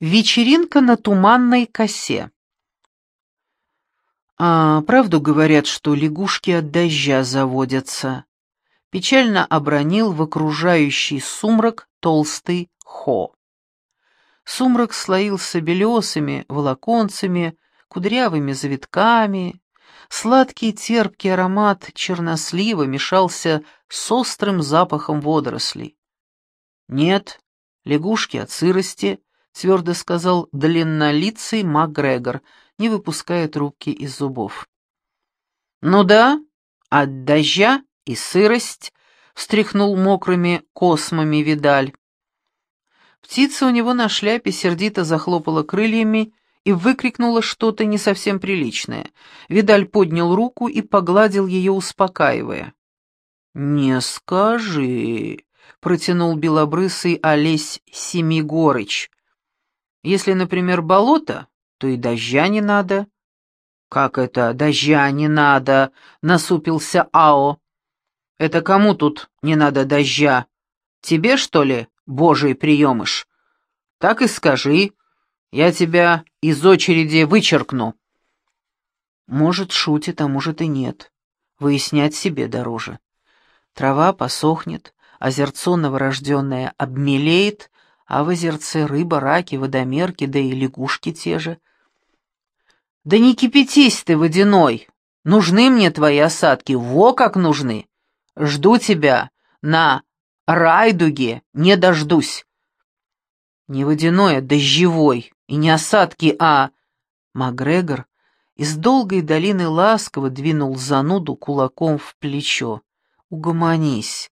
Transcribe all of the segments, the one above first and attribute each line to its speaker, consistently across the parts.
Speaker 1: Вечеринка на туманной косе. А правду говорят, что лягушки от дождя заводятся. Печально обронил в окружающий сумрак толстый Хо. Сумрак слоился белесами, волоконцами, кудрявыми завитками. Сладкий терпкий аромат чернослива мешался с острым запахом водорослей. Нет, лягушки от сырости, — твердо сказал длиннолицый Макгрегор, не выпуская трубки из зубов. «Ну да, от дождя и сырость», — встряхнул мокрыми космами Видаль. Птица у него на шляпе сердито захлопала крыльями и выкрикнула что-то не совсем приличное. Видаль поднял руку и погладил ее, успокаивая. «Не скажи», — протянул белобрысый Олесь Семигорыч, если, например, болото, то и дождя не надо». «Как это дождя не надо?» — насупился Ао. «Это кому тут не надо дождя? Тебе, что ли, божий приемыш? Так и скажи, я тебя из очереди вычеркну». Может, шутит, а может и нет. Выяснять себе дороже. Трава посохнет, озерцо новорожденное обмелеет, а в озерце рыба, раки, водомерки, да и лягушки те же. Да не кипятись ты, водяной! Нужны мне твои осадки, во как нужны! Жду тебя на райдуге, не дождусь. Не водяной, а дождевой, и не осадки, а... Макгрегор из долгой долины ласково двинул зануду кулаком в плечо. «Угомонись.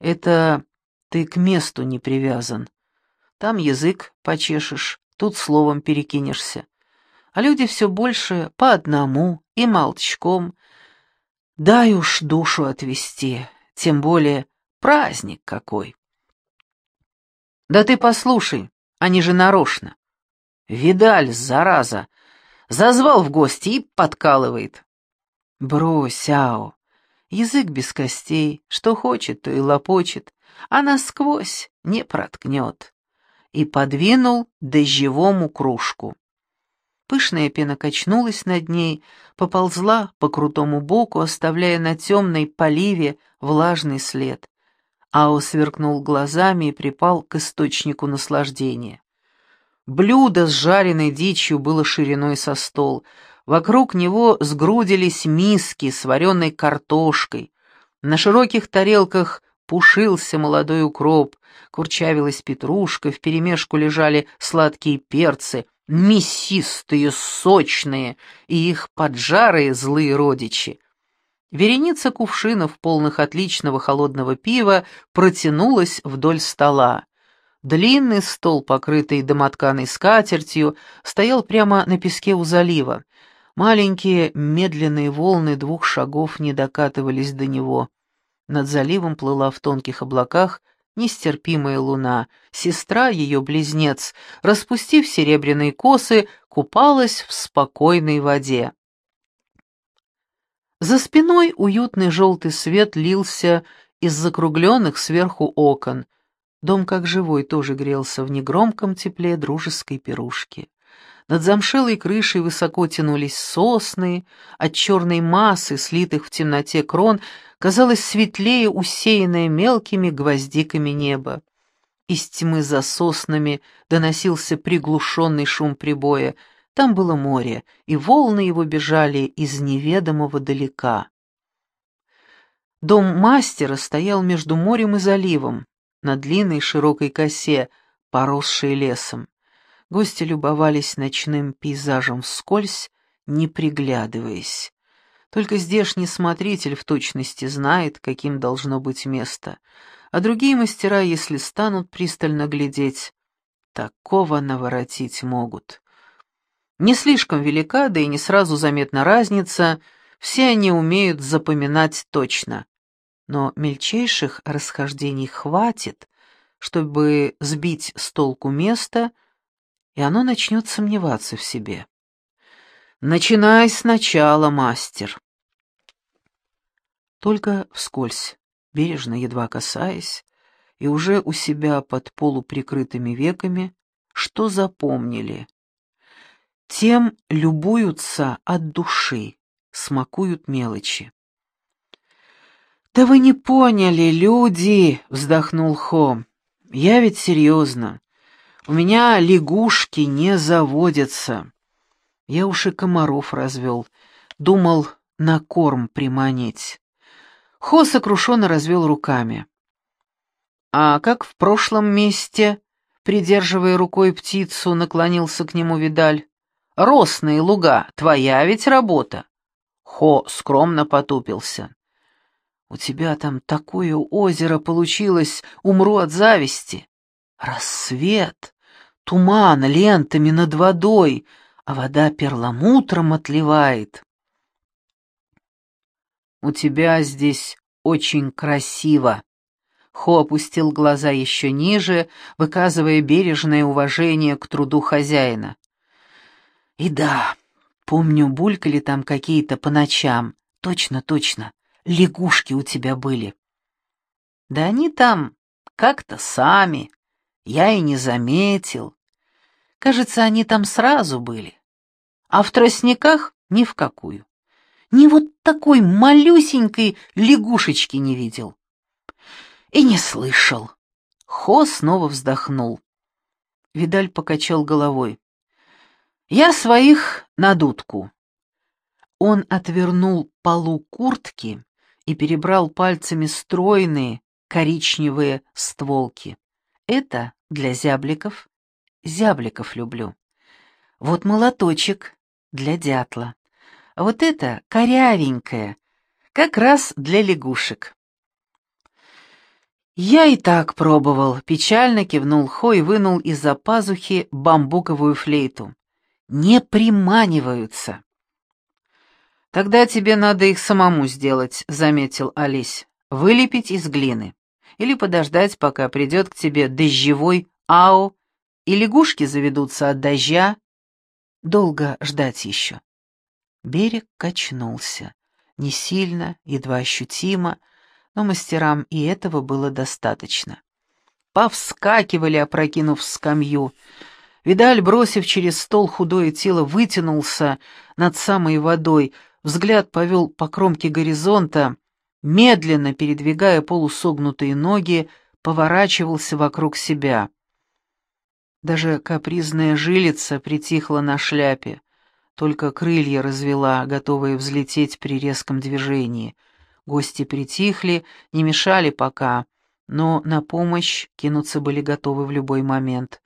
Speaker 1: Это ты к месту не привязан. Там язык почешешь, тут словом перекинешься. А люди все больше по одному и молчком. Дай уж душу отвести, тем более праздник какой. Да ты послушай, они же нарочно. Видаль, зараза, зазвал в гости и подкалывает. Брось, Ао, язык без костей, что хочет, то и лопочет, а насквозь не проткнет и подвинул дождевому кружку. Пышная пена качнулась над ней, поползла по крутому боку, оставляя на темной поливе влажный след. Ао сверкнул глазами и припал к источнику наслаждения. Блюдо с жареной дичью было шириной со стол. Вокруг него сгрудились миски с вареной картошкой. На широких тарелках пушился молодой укроп, курчавилась петрушка, вперемешку лежали сладкие перцы, мясистые, сочные, и их поджарые злые родичи. Вереница кувшинов, полных отличного холодного пива, протянулась вдоль стола. Длинный стол, покрытый домотканой скатертью, стоял прямо на песке у залива. Маленькие медленные волны двух шагов не докатывались до него. Над заливом плыла в тонких облаках нестерпимая луна, сестра ее близнец, распустив серебряные косы, купалась в спокойной воде. За спиной уютный желтый свет лился из закругленных сверху окон. Дом как живой тоже грелся в негромком тепле дружеской пирушки. Над замшелой крышей высоко тянулись сосны, от черной массы, слитых в темноте крон, казалось светлее усеянное мелкими гвоздиками небо. Из тьмы за соснами доносился приглушенный шум прибоя. Там было море, и волны его бежали из неведомого далека. Дом мастера стоял между морем и заливом, на длинной широкой косе, поросшей лесом. Гости любовались ночным пейзажем вскользь, не приглядываясь. Только здешний смотритель в точности знает, каким должно быть место, а другие мастера, если станут пристально глядеть, такого наворотить могут. Не слишком велика, да и не сразу заметна разница, все они умеют запоминать точно. Но мельчайших расхождений хватит, чтобы сбить с толку место — и оно начнет сомневаться в себе. «Начинай сначала, мастер!» Только вскользь, бережно, едва касаясь, и уже у себя под полуприкрытыми веками, что запомнили. Тем любуются от души, смакуют мелочи. «Да вы не поняли, люди!» — вздохнул Хо. «Я ведь серьезно. У меня лягушки не заводятся. Я уж и комаров развел. Думал на корм приманить». Хо сокрушенно развел руками. «А как в прошлом месте?» Придерживая рукой птицу, наклонился к нему Видаль. «Росные луга, твоя ведь работа!» Хо скромно потупился. У тебя там такое озеро получилось, умру от зависти. Рассвет, туман лентами над водой, а вода перламутром отливает. У тебя здесь очень красиво. Хо опустил глаза еще ниже, выказывая бережное уважение к труду хозяина. И да, помню, булькали там какие-то по ночам. Точно, точно лягушки у тебя были. Да они там как-то сами, я и не заметил. Кажется, они там сразу были. А в тростниках ни в какую. Ни вот такой малюсенькой лягушечки не видел. И не слышал. Хо снова вздохнул. Видаль покачал головой. «Я своих на дудку». Он отвернул полу куртки и перебрал пальцами стройные коричневые стволки. Это для зябликов. Зябликов люблю. Вот молоточек для дятла. Вот это корявенькое, как раз для лягушек. «Я и так пробовал», — печально кивнул Хо и вынул из-за пазухи бамбуковую флейту. «Не приманиваются». «Тогда тебе надо их самому сделать», — заметил Олесь. «Вылепить из глины. Или подождать, пока придет к тебе дождевой ау, и лягушки заведутся от дождя. Долго ждать еще». Берег качнулся. Не сильно, едва ощутимо, но мастерам и этого было достаточно. Повскакивали, опрокинув скамью. Видаль, бросив через стол худое тело, вытянулся над самой водой — Взгляд повел по кромке горизонта, медленно передвигая полусогнутые ноги, поворачивался вокруг себя. Даже капризная жилица притихла на шляпе, только крылья развела, готовые взлететь при резком движении. Гости притихли, не мешали пока, но на помощь кинуться были готовы в любой момент.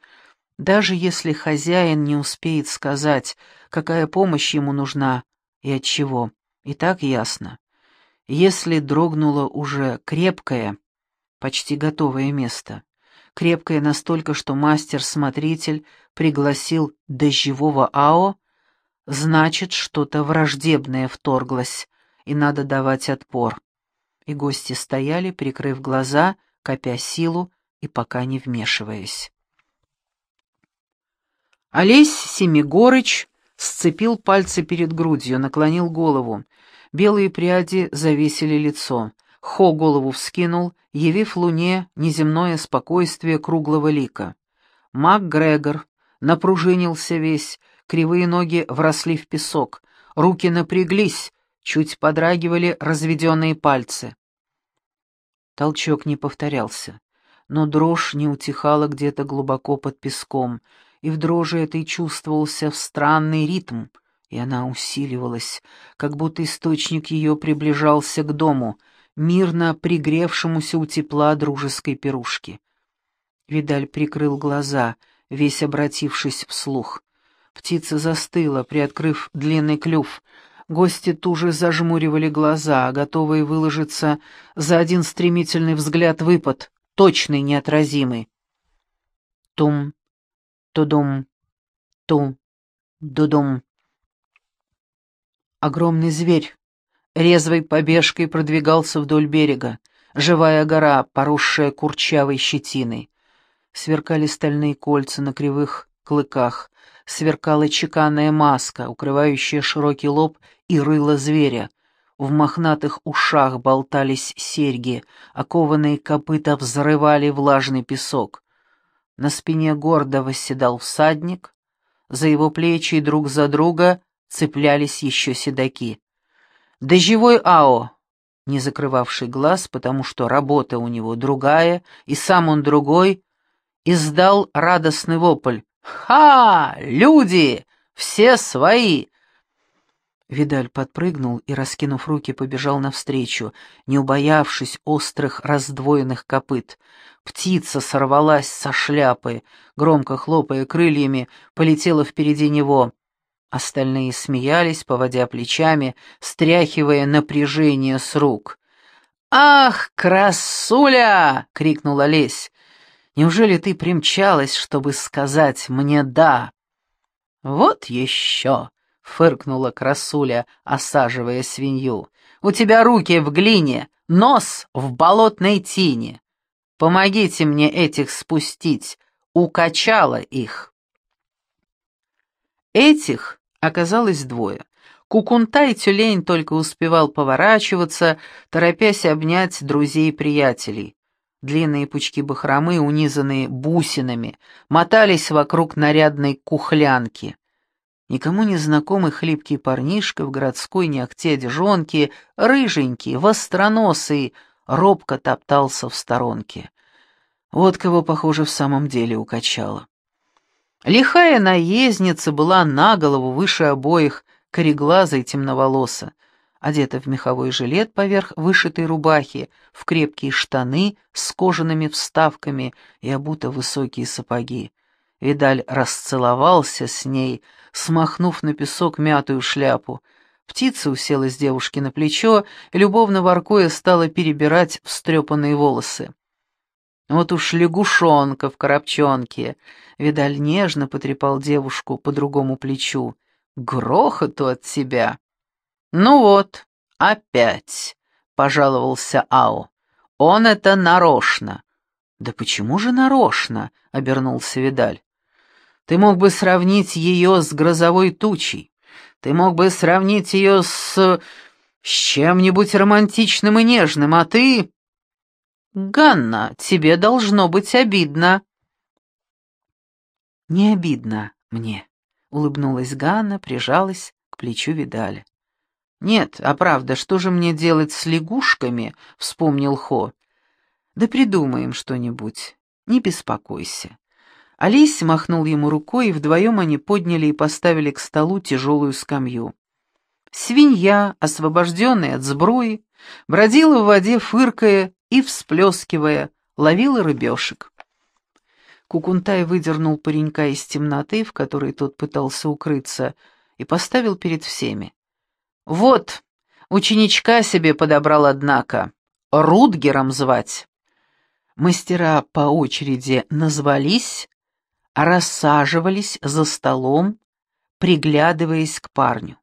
Speaker 1: Даже если хозяин не успеет сказать, какая помощь ему нужна, и от чего, и так ясно. Если дрогнуло уже крепкое, почти готовое место, крепкое настолько, что мастер-смотритель пригласил дождевого АО, значит, что-то враждебное вторглось, и надо давать отпор. И гости стояли, прикрыв глаза, копя силу и пока не вмешиваясь. Олесь Семигорыч сцепил пальцы перед грудью, наклонил голову. Белые пряди завесили лицо. Хо голову вскинул, явив луне неземное спокойствие круглого лика. Мак Грегор напружинился весь, кривые ноги вросли в песок, руки напряглись, чуть подрагивали разведенные пальцы. Толчок не повторялся, но дрожь не утихала где-то глубоко под песком — и в дрожи этой чувствовался в странный ритм, и она усиливалась, как будто источник ее приближался к дому, мирно пригревшемуся у тепла дружеской пирушки. Видаль прикрыл глаза, весь обратившись вслух. Птица застыла, приоткрыв длинный клюв. Гости туже зажмуривали глаза, готовые выложиться за один стремительный взгляд выпад, точный, неотразимый. Тум, Тудум, ту, дудум. Огромный зверь резвой побежкой продвигался вдоль берега, живая гора, поросшая курчавой щетиной. Сверкали стальные кольца на кривых клыках, сверкала чеканная маска, укрывающая широкий лоб и рыло зверя. В мохнатых ушах болтались серьги, окованные копыта взрывали влажный песок. На спине гордо восседал всадник, за его плечи и друг за друга цеплялись еще седаки. Доживой Ао, не закрывавший глаз, потому что работа у него другая, и сам он другой, издал радостный вопль. «Ха! Люди! Все свои!» Видаль подпрыгнул и, раскинув руки, побежал навстречу, не убоявшись острых раздвоенных копыт. Птица сорвалась со шляпы, громко хлопая крыльями, полетела впереди него. Остальные смеялись, поводя плечами, стряхивая напряжение с рук. «Ах, красуля!» — крикнула Лесь. «Неужели ты примчалась, чтобы сказать мне «да»?» «Вот еще!» фыркнула красуля, осаживая свинью. «У тебя руки в глине, нос в болотной тине. Помогите мне этих спустить, укачала их». Этих оказалось двое. Кукунта и тюлень только успевал поворачиваться, торопясь обнять друзей и приятелей. Длинные пучки бахромы, унизанные бусинами, мотались вокруг нарядной кухлянки. Никому не знакомый хлипкий парнишка в городской неохте одежонке, рыженький, востроносый, робко топтался в сторонке. Вот кого, похоже, в самом деле укачало. Лихая наездница была на голову выше обоих, кореглаза и темноволоса, одета в меховой жилет поверх вышитой рубахи, в крепкие штаны с кожаными вставками и обута высокие сапоги. Видаль расцеловался с ней, смахнув на песок мятую шляпу. Птица уселась девушке на плечо и, любовно воркуя, стала перебирать встрепанные волосы. Вот уж лягушонка в коробчонке. Видаль нежно потрепал девушку по другому плечу. Грохоту от тебя. Ну вот, опять, пожаловался Ао. Он это нарочно. Да почему же нарочно? обернулся Видаль. Ты мог бы сравнить ее с грозовой тучей. Ты мог бы сравнить ее с... с чем-нибудь романтичным и нежным, а ты... Ганна, тебе должно быть обидно. Не обидно мне, улыбнулась Ганна, прижалась к плечу Видаля. «Нет, а правда, что же мне делать с лягушками?» — вспомнил Хо. «Да придумаем что-нибудь. Не беспокойся. Олесь махнул ему рукой, и вдвоем они подняли и поставили к столу тяжелую скамью. Свинья, освобожденная от сбруи, бродила в воде, фыркая и всплескивая, ловила рыбешек. Кукунтай выдернул паренька из темноты, в которой тот пытался укрыться, и поставил перед всеми. «Вот, ученичка себе подобрал, однако, Рудгером звать». Мастера по очереди назвались, рассаживались за столом, приглядываясь к парню.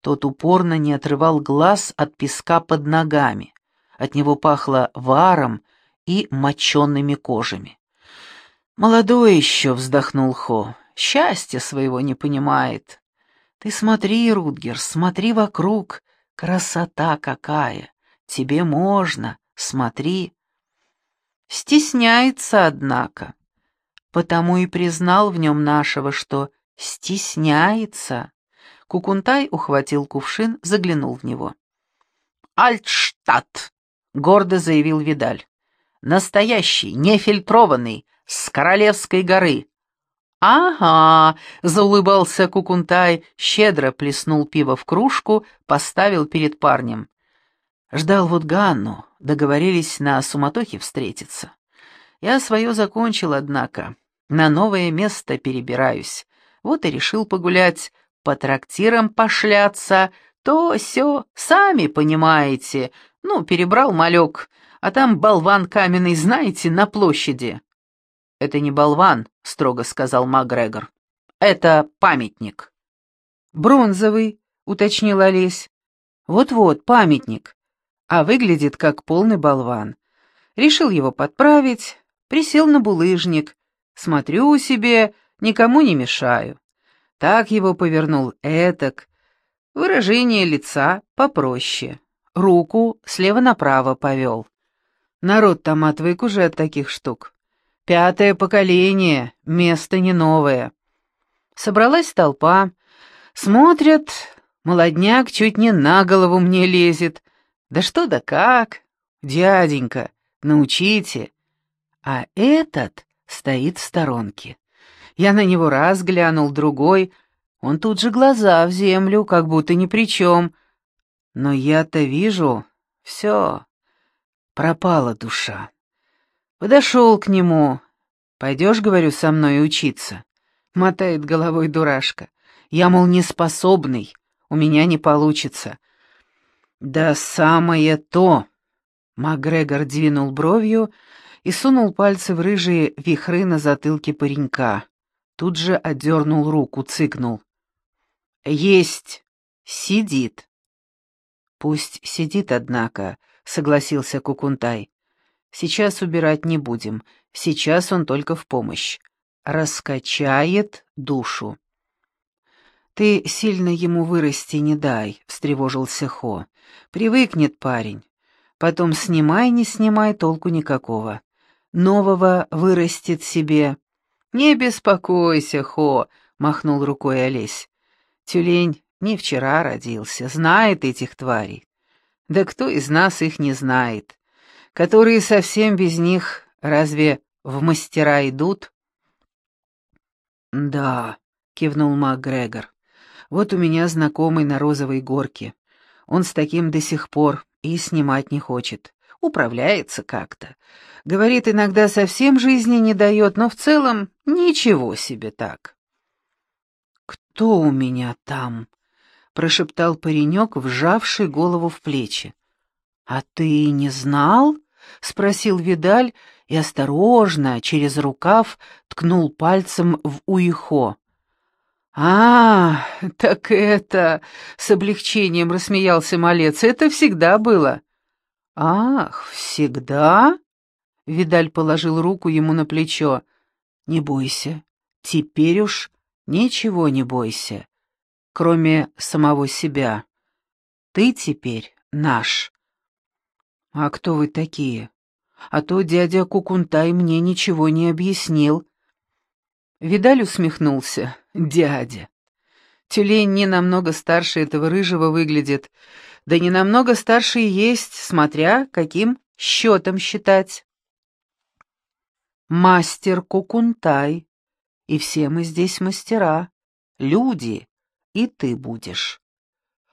Speaker 1: Тот упорно не отрывал глаз от песка под ногами. От него пахло варом и моченными кожами. «Молодой еще», — вздохнул Хо, — «счастья своего не понимает. Ты смотри, Рутгер, смотри вокруг, красота какая! Тебе можно, смотри». Стесняется, однако потому и признал в нем нашего, что стесняется. Кукунтай ухватил кувшин, заглянул в него. «Альтштадт!» — гордо заявил Видаль. «Настоящий, нефильтрованный, с Королевской горы». «Ага», — заулыбался Кукунтай, щедро плеснул пиво в кружку, поставил перед парнем. Ждал вот Ганну, договорились на суматохе встретиться. Я свое закончил, однако. На новое место перебираюсь. Вот и решил погулять, по трактирам пошляться, то все, сами понимаете. Ну, перебрал малек, а там болван каменный, знаете, на площади. «Это не болван», — строго сказал Макгрегор. «Это памятник». «Бронзовый», — уточнил Олесь. «Вот-вот, памятник. А выглядит как полный болван. Решил его подправить, присел на булыжник, Смотрю себе, никому не мешаю. Так его повернул этак. Выражение лица попроще. Руку слева направо повел. Народ там отвык уже от таких штук. Пятое поколение, место не новое. Собралась толпа, смотрят, молодняк чуть не на голову мне лезет. Да что да как, дяденька, научите. А этот стоит в сторонке. Я на него раз глянул, другой. Он тут же глаза в землю, как будто ни при чем. Но я-то вижу, все, пропала душа. Подошел к нему. «Пойдешь, — говорю, — со мной учиться?» Мотает головой дурашка. Я, мол, неспособный, у меня не получится. «Да самое то!» Макгрегор двинул бровью и сунул пальцы в рыжие вихры на затылке паренька. Тут же отдернул руку, цыкнул. «Есть! Сидит!» «Пусть сидит, однако», — согласился Кукунтай. «Сейчас убирать не будем, сейчас он только в помощь. Раскачает душу». «Ты сильно ему вырасти не дай», — встревожился Хо. «Привыкнет парень. Потом снимай, не снимай, толку никакого. Нового вырастет себе, «Не беспокойся, Хо», — махнул рукой Олесь. «Тюлень не вчера родился, знает этих тварей. Да кто из нас их не знает? Которые совсем без них разве в мастера идут?» «Да», — кивнул Мак Грегор. «Вот у меня знакомый на Розовой горке. Он с таким до сих пор и снимать не хочет. Управляется как-то. Говорит, иногда совсем жизни не дает, но в целом ничего себе так. «Кто у меня там?» — прошептал паренек, вжавший голову в плечи. «А ты не знал?» — спросил Видаль и осторожно, через рукав, ткнул пальцем в уихо. «А, так это...» — с облегчением рассмеялся малец. «Это всегда было». «Ах, всегда?» Видаль положил руку ему на плечо. «Не бойся. Теперь уж ничего не бойся, кроме самого себя. Ты теперь наш». «А кто вы такие? А то дядя Кукунтай мне ничего не объяснил». Видаль усмехнулся. «Дядя. Тюлень не намного старше этого рыжего выглядит, да не намного старше и есть, смотря каким счетом считать» мастер Кукунтай, и все мы здесь мастера, люди, и ты будешь.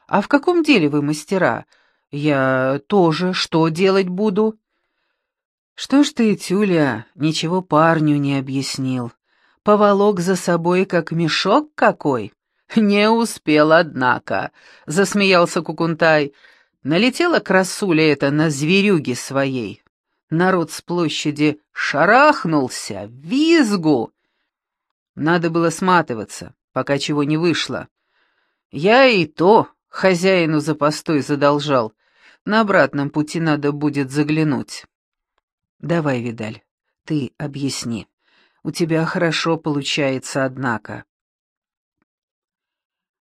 Speaker 1: А в каком деле вы мастера? Я тоже что делать буду? Что ж ты, Тюля, ничего парню не объяснил. Поволок за собой, как мешок какой. Не успел, однако, — засмеялся Кукунтай. Налетела красуля эта на зверюги своей. Народ с площади шарахнулся, визгу. Надо было сматываться, пока чего не вышло. Я и то хозяину за постой задолжал. На обратном пути надо будет заглянуть. Давай, Видаль, ты объясни. У тебя хорошо получается, однако.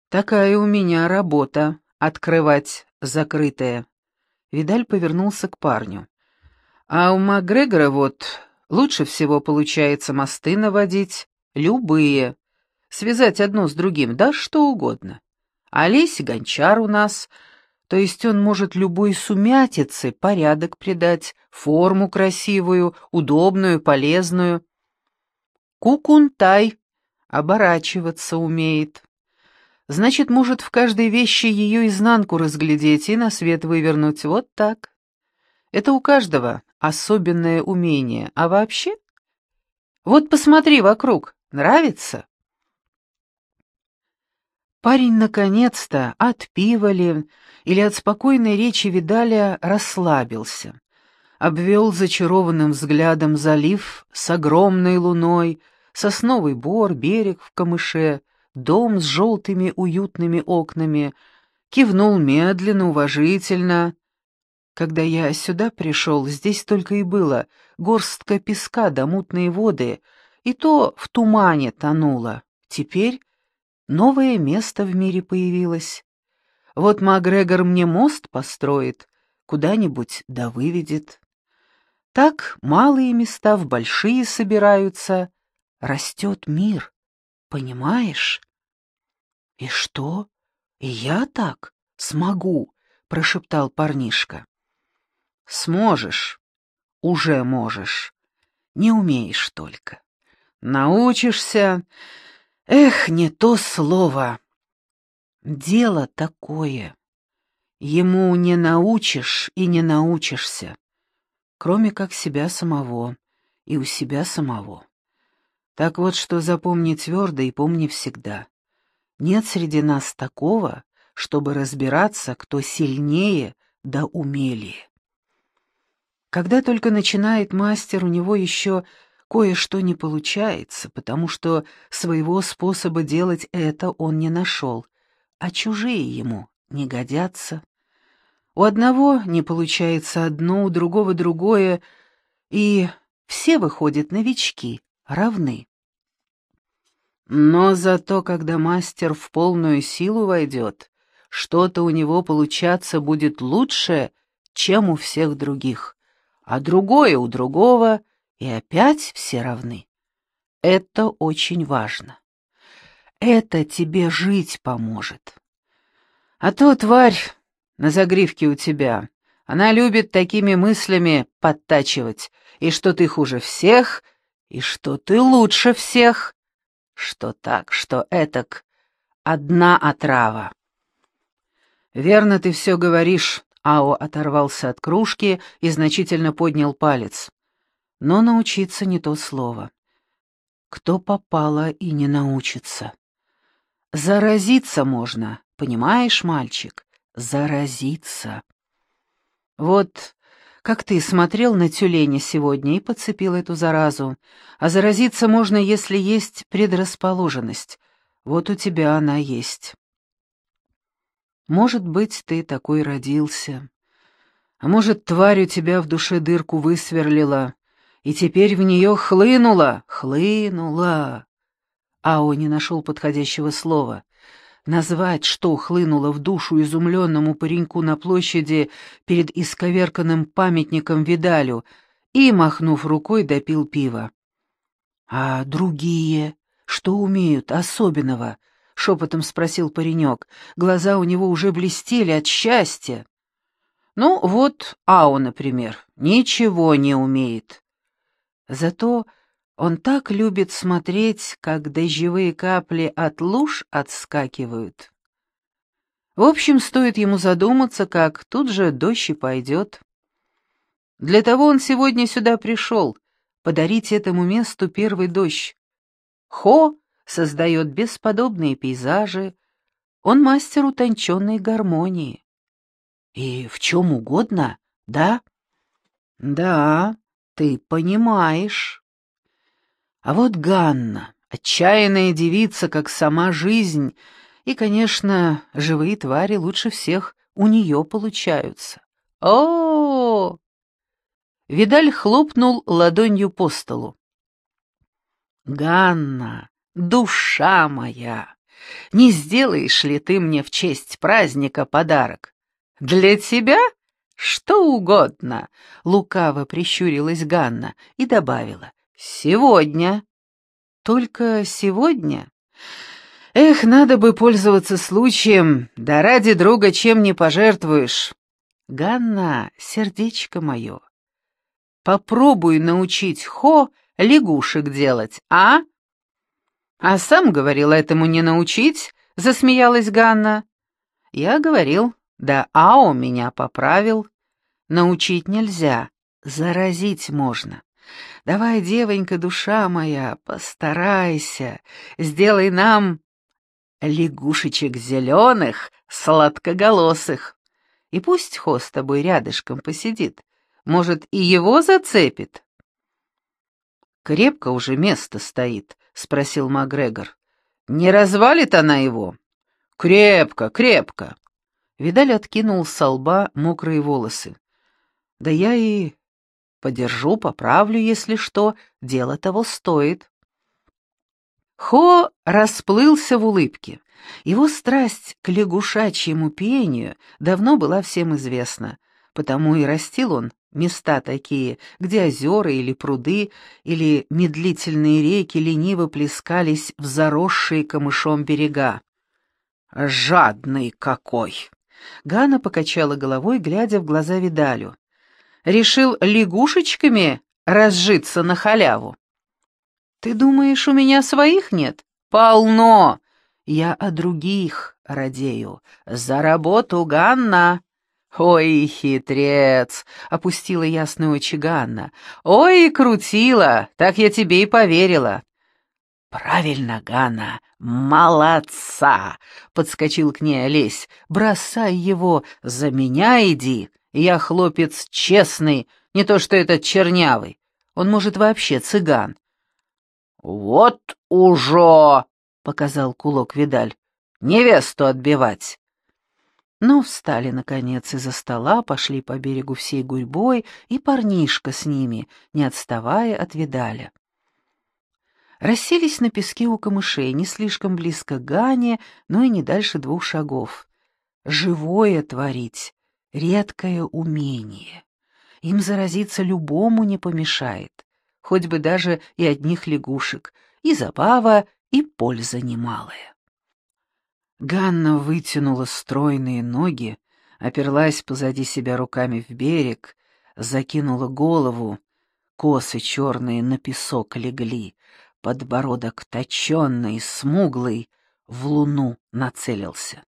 Speaker 1: Такая у меня работа — открывать закрытое. Видаль повернулся к парню. А у Макгрегора вот лучше всего получается мосты наводить, любые, связать одно с другим, да что угодно. Олесь гончар у нас, то есть он может любой сумятице порядок придать, форму красивую, удобную, полезную. Кукунтай оборачиваться умеет. Значит, может в каждой вещи ее изнанку разглядеть и на свет вывернуть, вот так. Это у каждого особенное умение, а вообще? Вот посмотри вокруг, нравится? Парень наконец-то от пива ли или от спокойной речи Видаля расслабился. Обвел зачарованным взглядом залив с огромной луной, сосновый бор, берег в камыше, дом с желтыми уютными окнами, кивнул медленно, уважительно, когда я сюда пришел, здесь только и было горстка песка да мутные воды, и то в тумане тонуло. Теперь новое место в мире появилось. Вот Макгрегор мне мост построит, куда-нибудь да выведет. Так малые места в большие собираются. Растет мир, понимаешь? И что? И я так смогу, прошептал парнишка. Сможешь, уже можешь, не умеешь только. Научишься, эх, не то слово. Дело такое. Ему не научишь и не научишься, кроме как себя самого и у себя самого. Так вот, что запомни твердо и помни всегда. Нет среди нас такого, чтобы разбираться, кто сильнее да умелее. Когда только начинает мастер, у него еще кое-что не получается, потому что своего способа делать это он не нашел, а чужие ему не годятся. У одного не получается одно, у другого другое, и все выходят новички, равны. Но зато, когда мастер в полную силу войдет, что-то у него получаться будет лучше, чем у всех других, а другое у другого, и опять все равны. Это очень важно. Это тебе жить поможет. А то, тварь, на загривке у тебя. Она любит такими мыслями подтачивать, и что ты хуже всех, и что ты лучше всех, что так, что этак, одна отрава. «Верно ты все говоришь», — Ао оторвался от кружки и значительно поднял палец. «Но научиться не то слово. Кто попало и не научится. Заразиться можно, понимаешь, мальчик? заразиться. Вот как ты смотрел на тюленя сегодня и подцепил эту заразу, а заразиться можно, если есть предрасположенность. Вот у тебя она есть. Может быть, ты такой родился. А может, тварь у тебя в душе дырку высверлила, и теперь в нее хлынула, хлынула. Ао не нашел подходящего слова назвать, что хлынуло в душу изумленному пареньку на площади перед исковерканным памятником Видалю, и, махнув рукой, допил пиво. «А другие что умеют особенного?» — шепотом спросил паренек. Глаза у него уже блестели от счастья. «Ну, вот Ао, например, ничего не умеет. Зато он так любит смотреть, как дождевые капли от луж отскакивают. В общем, стоит ему задуматься, как тут же дождь и пойдет. Для того он сегодня сюда пришел, подарить этому месту первый дождь. Хо создает бесподобные пейзажи, он мастер утонченной гармонии. И в чем угодно, да? Да, ты понимаешь. А вот Ганна, отчаянная девица, как сама жизнь, и, конечно, живые твари лучше всех у нее получаются. О! -о, -о! Видаль хлопнул ладонью по столу. Ганна, душа моя, не сделаешь ли ты мне в честь праздника подарок? Для тебя что угодно, лукаво прищурилась Ганна и добавила. Сегодня. Только сегодня? Эх, надо бы пользоваться случаем, да ради друга чем не пожертвуешь. Ганна, сердечко мое, попробуй научить Хо лягушек делать, а? А сам говорил этому не научить, засмеялась Ганна. Я говорил, да Ао меня поправил. Научить нельзя, заразить можно. Давай, девонька, душа моя, постарайся, сделай нам лягушечек зеленых, сладкоголосых. И пусть Хо с тобой рядышком посидит, может, и его зацепит. «Крепко уже место стоит», — спросил Макгрегор. «Не развалит она его?» «Крепко, крепко». Видаль откинул с лба мокрые волосы. «Да я и Подержу, поправлю, если что, дело того стоит. Хо расплылся в улыбке. Его страсть к лягушачьему пению давно была всем известна, Потому и растил он места такие, где озера или пруды, или медлительные реки лениво плескались в заросшие камышом берега. «Жадный какой!» Ганна покачала головой, глядя в глаза Видалю. «Решил лягушечками разжиться на халяву?» «Ты думаешь, у меня своих нет? Полно! Я о других радею. За работу, Ганна!» «Ой, хитрец!» — опустила ясную очи Ганна. «Ой, крутила! Так я тебе и поверила!» «Правильно, Ганна! Молодца!» — подскочил к ней Олесь. «Бросай его, за меня иди! Я хлопец честный, не то что этот чернявый. Он, может, вообще цыган». «Вот уже!» — показал кулок Видаль. «Невесту отбивать!» Но встали, наконец, из-за стола, пошли по берегу всей гурьбой, и парнишка с ними, не отставая от Видаля. Расселись на песке у камышей, не слишком близко к Гане, но и не дальше двух шагов. Живое творить — редкое умение. Им заразиться любому не помешает, хоть бы даже и одних лягушек, и забава, и польза немалая. Ганна вытянула стройные ноги, оперлась позади себя руками в берег, закинула голову, косы черные на песок легли, подбородок точенный, смуглый, в луну нацелился.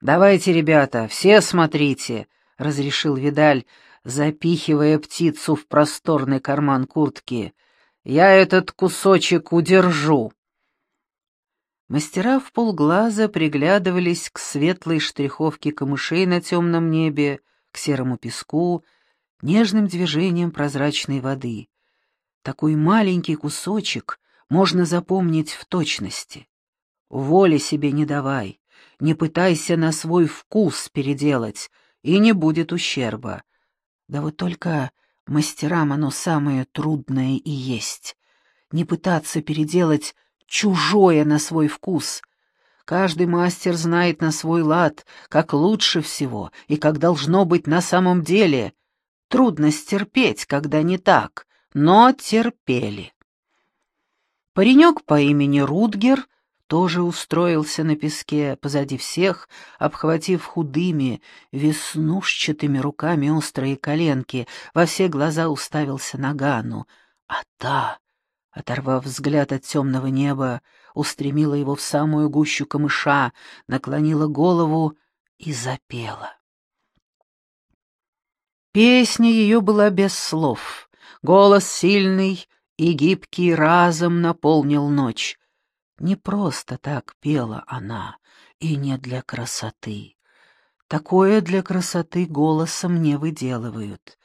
Speaker 1: «Давайте, ребята, все смотрите», — разрешил Видаль, запихивая птицу в просторный карман куртки. «Я этот кусочек удержу». Мастера в полглаза приглядывались к светлой штриховке камышей на темном небе, к серому песку, нежным движением прозрачной воды. Такой маленький кусочек можно запомнить в точности. Воли себе не давай, не пытайся на свой вкус переделать, и не будет ущерба. Да вот только мастерам оно самое трудное и есть. Не пытаться переделать чужое на свой вкус. Каждый мастер знает на свой лад, как лучше всего и как должно быть на самом деле. Трудно стерпеть, когда не так, но терпели. Паренек по имени Рудгер тоже устроился на песке позади всех, обхватив худыми, веснушчатыми руками острые коленки, во все глаза уставился на Гану, а та Оторвав взгляд от темного неба, устремила его в самую гущу камыша, наклонила голову и запела. Песня ее была без слов. Голос сильный и гибкий разом наполнил ночь. Не просто так пела она, и не для красоты. Такое для красоты голосом не выделывают.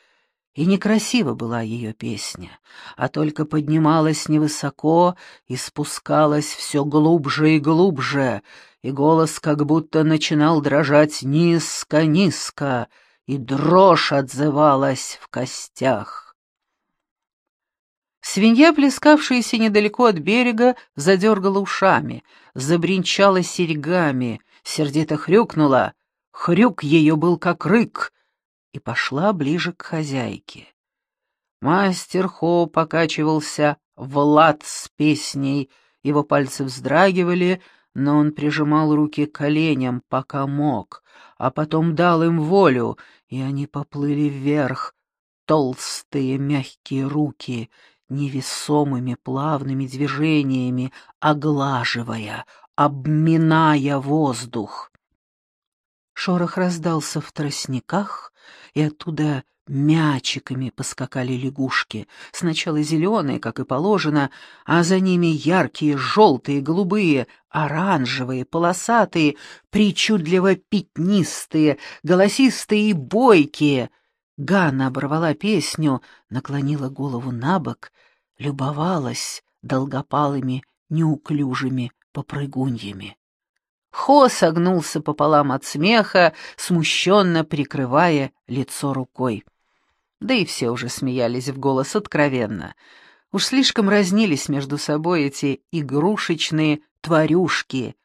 Speaker 1: И некрасива была ее песня, а только поднималась невысоко и спускалась все глубже и глубже, и голос как будто начинал дрожать низко-низко, и дрожь отзывалась в костях. Свинья, плескавшаяся недалеко от берега, задергала ушами, забринчала серьгами, сердито хрюкнула. Хрюк ее был как рык, и пошла ближе к хозяйке. Мастер Хо покачивался в лад с песней, его пальцы вздрагивали, но он прижимал руки к коленям, пока мог, а потом дал им волю, и они поплыли вверх, толстые мягкие руки, невесомыми плавными движениями, оглаживая, обминая воздух. Шорох раздался в тростниках, и оттуда мячиками поскакали лягушки, сначала зеленые, как и положено, а за ними яркие, желтые, голубые, оранжевые, полосатые, причудливо пятнистые, голосистые и бойкие. Ганна оборвала песню, наклонила голову на бок, любовалась долгопалыми, неуклюжими попрыгуньями. Хо согнулся пополам от смеха, смущенно прикрывая лицо рукой. Да и все уже смеялись в голос откровенно. Уж слишком разнились между собой эти игрушечные тварюшки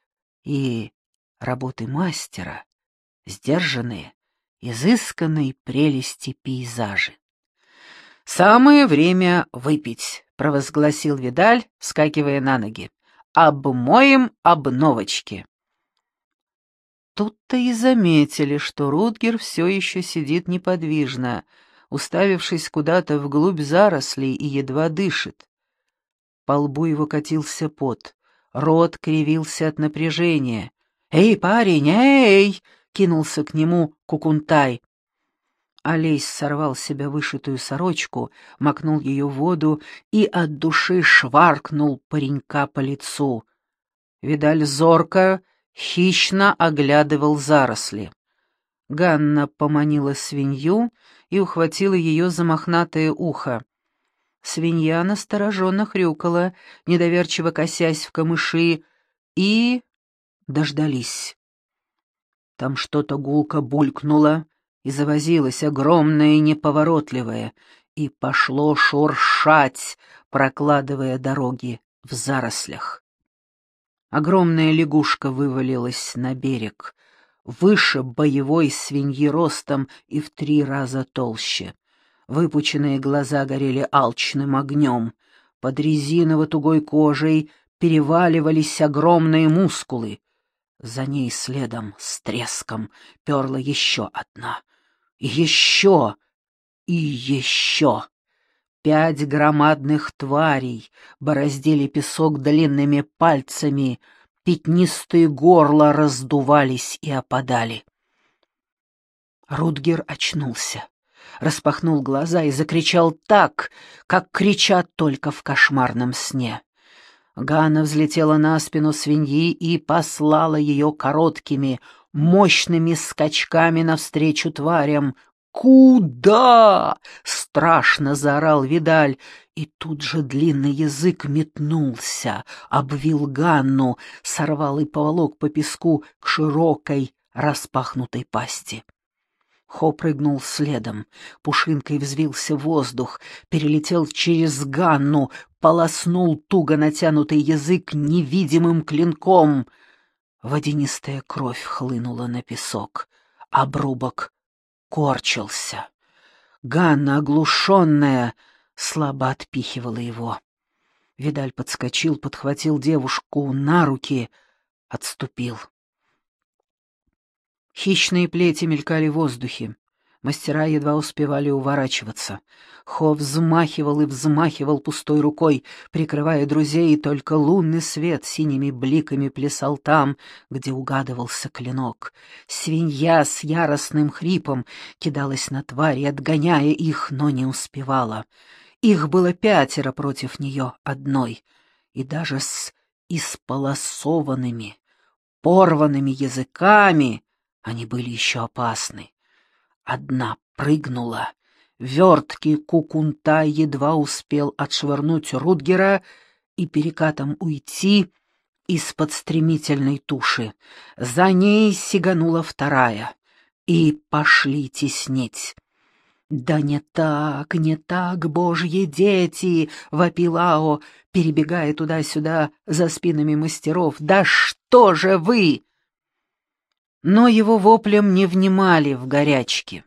Speaker 1: и работы мастера, сдержанные, изысканной прелести пейзажи. «Самое время выпить», — провозгласил Видаль, вскакивая на ноги. «Обмоем обновочки». Тут-то и заметили, что Рутгер все еще сидит неподвижно, уставившись куда-то вглубь зарослей и едва дышит. По лбу его катился пот, рот кривился от напряжения. «Эй, парень, эй!» — кинулся к нему Кукунтай. Олесь сорвал с себя вышитую сорочку, макнул ее в воду и от души шваркнул паренька по лицу. Видаль зорко, хищно оглядывал заросли. Ганна поманила свинью и ухватила ее за мохнатое ухо. Свинья настороженно хрюкала, недоверчиво косясь в камыши, и... дождались. Там что-то гулко булькнуло и завозилось, огромное и неповоротливое, и пошло шуршать, прокладывая дороги в зарослях. Огромная лягушка вывалилась на берег, выше боевой свиньи ростом и в три раза толще. Выпученные глаза горели алчным огнем. Под резиново-тугой кожей переваливались огромные мускулы. За ней следом, с треском, перла еще одна. И еще, и еще. Пять громадных тварей бороздили песок длинными пальцами, пятнистые горла раздувались и опадали. Рудгер очнулся распахнул глаза и закричал так, как кричат только в кошмарном сне. Ганна взлетела на спину свиньи и послала ее короткими, мощными скачками навстречу тварям. «Куда?» — страшно заорал Видаль, и тут же длинный язык метнулся, обвил Ганну, сорвал и поволок по песку к широкой распахнутой пасти. Хо прыгнул следом, пушинкой взвился в воздух, перелетел через Ганну, полоснул туго натянутый язык невидимым клинком. Водянистая кровь хлынула на песок, обрубок корчился. Ганна, оглушенная, слабо отпихивала его. Видаль подскочил, подхватил девушку на руки, отступил. Хищные плети мелькали в воздухе. Мастера едва успевали уворачиваться. Хо взмахивал и взмахивал пустой рукой, прикрывая друзей, и только лунный свет синими бликами плясал там, где угадывался клинок. Свинья с яростным хрипом кидалась на твари, отгоняя их, но не успевала. Их было пятеро против нее одной, и даже с исполосованными, порванными языками они были еще опасны. Одна прыгнула. Верткий кукунта едва успел отшвырнуть Рудгера и перекатом уйти из-под стремительной туши. За ней сиганула вторая. И пошли теснить. «Да не так, не так, божьи дети!» — вопил Ао, перебегая туда-сюда за спинами мастеров. «Да что же вы!» Но его воплем не внимали в горячке.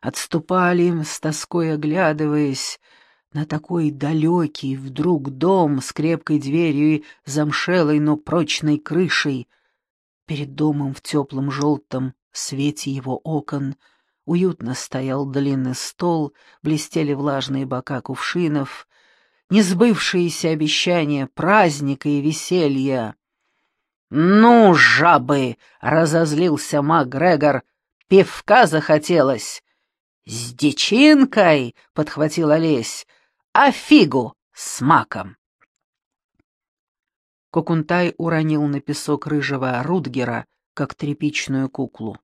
Speaker 1: Отступали, с тоской оглядываясь, на такой далекий вдруг дом с крепкой дверью и замшелой, но прочной крышей. Перед домом в теплом желтом свете его окон уютно стоял длинный стол, блестели влажные бока кувшинов, несбывшиеся обещания праздника и веселья. «Ну, жабы!» — разозлился МакГрегор. «Пивка захотелось!» «С дичинкой!» — подхватил Олесь. «А фигу с маком!» Кокунтай уронил на песок рыжего Рудгера, как тряпичную куклу.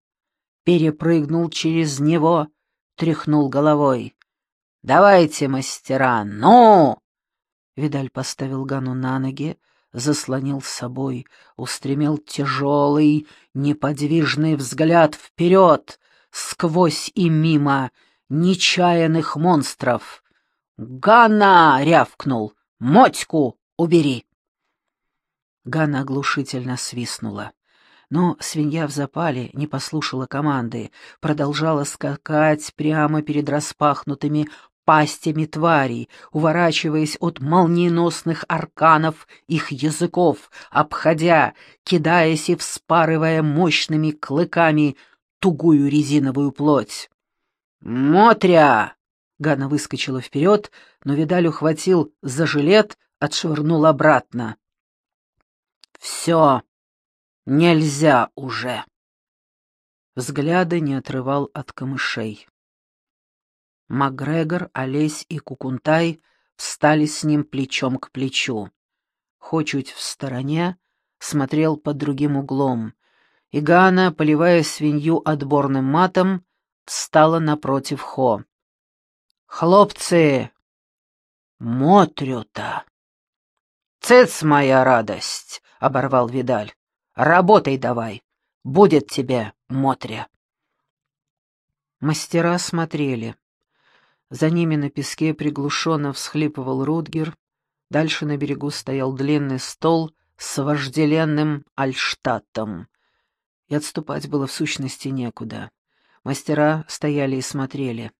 Speaker 1: Перепрыгнул через него, тряхнул головой. «Давайте, мастера, ну!» Видаль поставил Гану на ноги, заслонил собой, устремил тяжелый, неподвижный взгляд вперед, сквозь и мимо нечаянных монстров. «Гана!» — рявкнул. «Мотьку убери!» Гана оглушительно свистнула. Но свинья в запале не послушала команды, продолжала скакать прямо перед распахнутыми пастями тварей, уворачиваясь от молниеносных арканов их языков, обходя, кидаясь и вспарывая мощными клыками тугую резиновую плоть. «Мотря!» — Гана выскочила вперед, но Видаль ухватил за жилет, отшвырнул обратно. «Все, нельзя уже!» Взгляда не отрывал от камышей. Макгрегор, Олесь и Кукунтай встали с ним плечом к плечу. Хо чуть в стороне смотрел под другим углом, и Гана, поливая свинью отборным матом, встала напротив Хо. «Хлопцы! Мотрю-то!» «Цец, моя радость!» — оборвал Видаль. «Работай давай! Будет тебе, Мотря!» Мастера смотрели. За ними на песке приглушенно всхлипывал Рудгер. Дальше на берегу стоял длинный стол с вожделенным альштатом. И отступать было в сущности некуда. Мастера стояли и смотрели,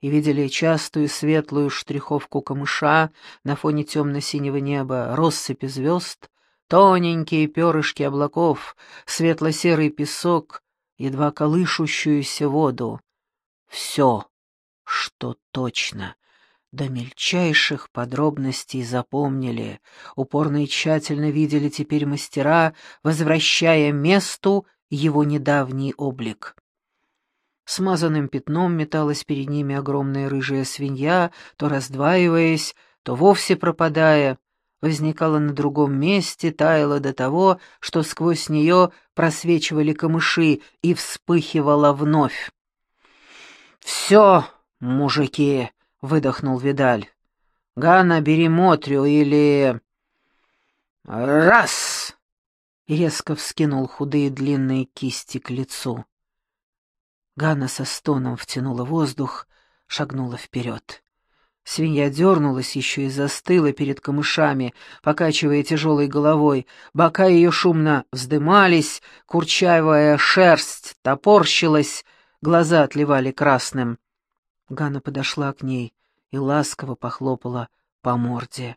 Speaker 1: и видели частую светлую штриховку камыша на фоне темно-синего неба, россыпи звезд, тоненькие перышки облаков, светло-серый песок, едва колышущуюся воду. Все что точно, до мельчайших подробностей запомнили, упорно и тщательно видели теперь мастера, возвращая месту его недавний облик. Смазанным пятном металась перед ними огромная рыжая свинья, то раздваиваясь, то вовсе пропадая, возникала на другом месте, таяла до того, что сквозь нее просвечивали камыши и вспыхивала вновь. «Все!» «Мужики!» — выдохнул Видаль. «Ганна, бери Мотрю или...» «Раз!» — резко вскинул худые длинные кисти к лицу. Ганна со стоном втянула воздух, шагнула вперед. Свинья дернулась еще и застыла перед камышами, покачивая тяжелой головой. Бока ее шумно вздымались, курчавая шерсть топорщилась, глаза отливали красным. Ганна подошла к ней и ласково похлопала по морде.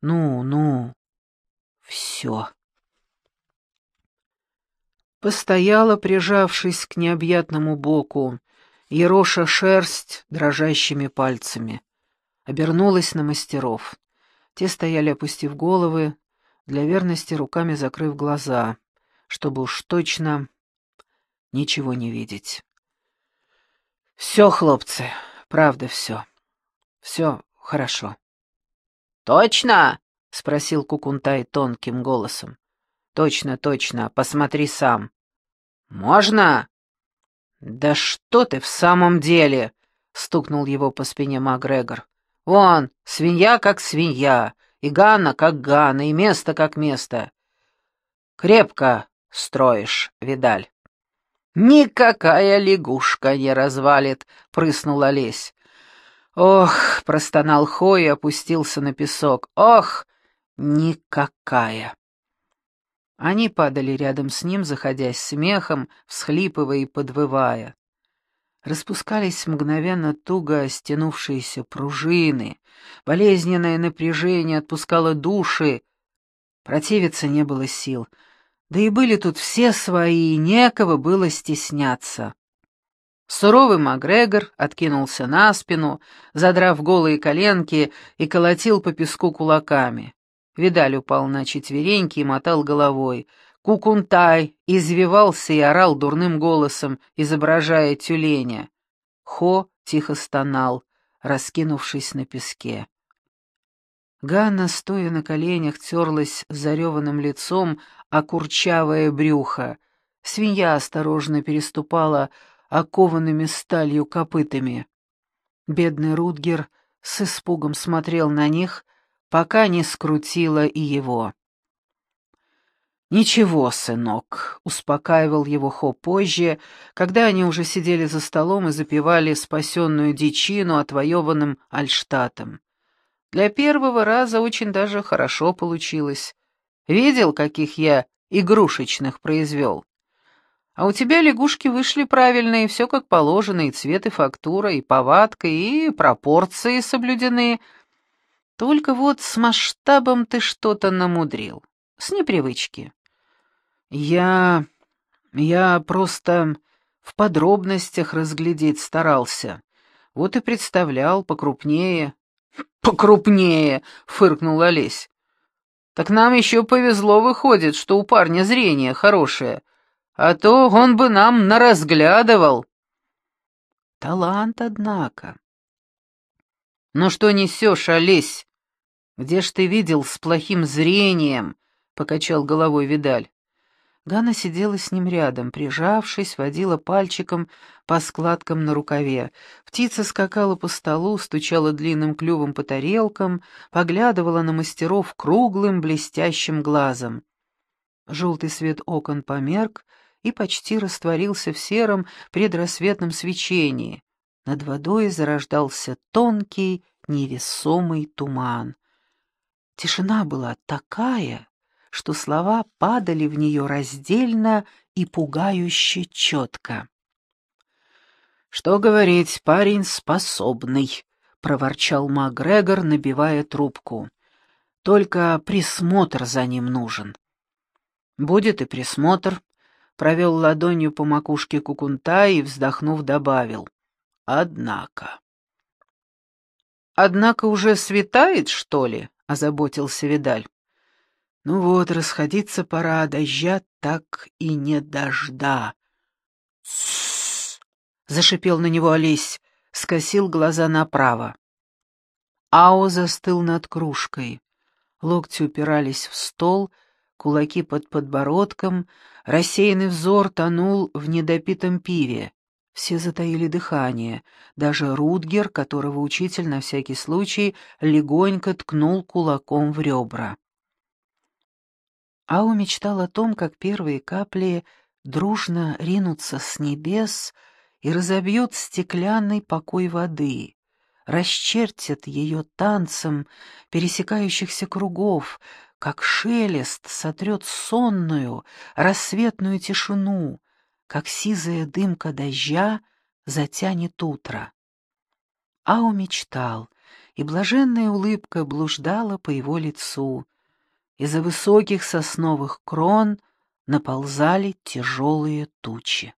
Speaker 1: «Ну, ну, все». Постояла, прижавшись к необъятному боку, ероша шерсть дрожащими пальцами. Обернулась на мастеров. Те стояли, опустив головы, для верности руками закрыв глаза, чтобы уж точно ничего не видеть. «Все, хлопцы, правда все. Все хорошо». «Точно?» — спросил Кукунтай тонким голосом. «Точно, точно, посмотри сам». «Можно?» «Да что ты в самом деле?» — стукнул его по спине Макгрегор. «Вон, свинья как свинья, и Ганна как Ганна, и место как место. Крепко строишь, Видаль». «Никакая лягушка не развалит», — прыснула Лесь. «Ох!» — простонал Хо и опустился на песок. «Ох! Никакая!» Они падали рядом с ним, заходясь смехом, всхлипывая и подвывая. Распускались мгновенно туго стянувшиеся пружины, болезненное напряжение отпускало души. Противиться не было сил — да и были тут все свои, и некого было стесняться. Суровый Макгрегор откинулся на спину, задрав голые коленки и колотил по песку кулаками. Видаль упал на четвереньки и мотал головой. Кукунтай извивался и орал дурным голосом, изображая тюленя. Хо тихо стонал, раскинувшись на песке. Ганна, стоя на коленях, терлась зареванным лицом о курчавое брюхо. Свинья осторожно переступала окованными сталью копытами. Бедный Рудгер с испугом смотрел на них, пока не скрутило и его. «Ничего, сынок», — успокаивал его Хо позже, когда они уже сидели за столом и запивали спасенную дичину отвоеванным Альштатом. «Для первого раза очень даже хорошо получилось. Видел, каких я игрушечных произвел? А у тебя лягушки вышли правильные, все как положено, и цвет, и фактура, и повадка, и пропорции соблюдены. Только вот с масштабом ты что-то намудрил, с непривычки. Я... я просто в подробностях разглядеть старался. Вот и представлял покрупнее. «Покрупнее!» — фыркнул Олесь. «Так нам еще повезло, выходит, что у парня зрение хорошее, а то он бы нам наразглядывал».
Speaker 2: «Талант, однако».
Speaker 1: «Ну что несешь, Олесь? Где ж ты видел с плохим зрением?» — покачал головой Видаль.
Speaker 2: Ганна сидела с ним рядом, прижавшись, водила пальчиком по складкам на рукаве. Птица скакала по столу, стучала длинным клювом по тарелкам, поглядывала на мастеров круглым блестящим глазом. Желтый свет окон померк и почти растворился в сером предрассветном свечении. Над водой зарождался тонкий, невесомый туман. Тишина была такая, что слова падали в нее раздельно и пугающе четко.
Speaker 1: «Что говорить, парень способный», — проворчал Макгрегор, набивая трубку. «Только присмотр за ним нужен». «Будет и присмотр», — провел ладонью по макушке кукунта и, вздохнув, добавил. «Однако». «Однако уже светает, что ли?» — озаботился Видаль.
Speaker 2: Ну вот, расходиться пора, дождя так и не дожда.
Speaker 1: «Тссс!» — зашипел на него Олесь, скосил глаза направо. Ао застыл над кружкой. Локти упирались в стол, кулаки под подбородком, рассеянный взор тонул в недопитом пиве. Все затаили дыхание, даже Рудгер, которого учитель на всякий случай легонько ткнул кулаком в ребра. Ау мечтал о том, как первые капли дружно ринутся с небес и разобьют стеклянный покой воды, расчертят ее танцем пересекающихся кругов, как шелест сотрет сонную, рассветную тишину, как сизая дымка дождя затянет утро. Ау мечтал, и блаженная улыбка блуждала по его лицу — из-за высоких сосновых крон наползали тяжелые тучи.